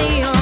me on.